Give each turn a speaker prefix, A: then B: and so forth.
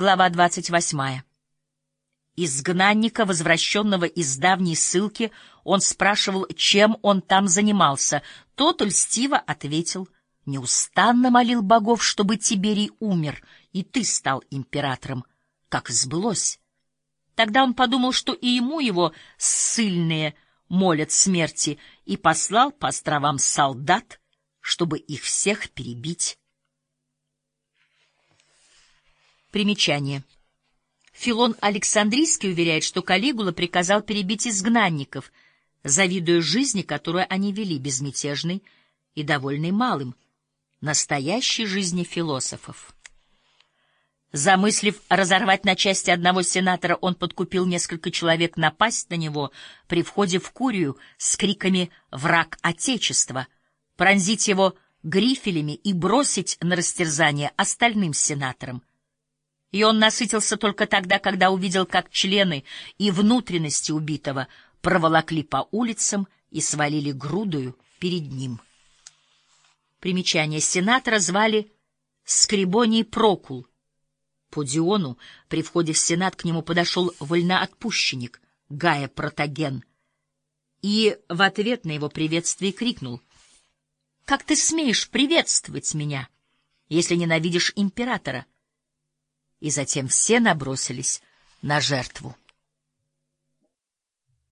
A: Глава 28. Изгнанника, возвращенного из давней ссылки, он спрашивал, чем он там занимался. Тот льстиво ответил, неустанно молил богов, чтобы Тиберий умер, и ты стал императором, как сбылось. Тогда он подумал, что и ему его ссыльные молят смерти, и послал по островам солдат, чтобы их всех перебить. Примечание. Филон Александрийский уверяет, что Калигула приказал перебить изгнанников, завидуя жизни, которую они вели, безмятежной и довольной малым, настоящей жизни философов. Замыслив разорвать на части одного сенатора, он подкупил несколько человек напасть на него при входе в Курию с криками «Враг Отечества!», пронзить его грифелями и бросить на растерзание остальным сенаторам. И он насытился только тогда, когда увидел, как члены и внутренности убитого проволокли по улицам и свалили грудою перед ним. Примечание сенатора звали Скрибоний Прокул. По Диону при входе в Сенат к нему подошел вольноотпущенник Гая Протаген и в ответ на его приветствие крикнул «Как ты смеешь приветствовать меня, если ненавидишь императора?» И затем все набросились на жертву.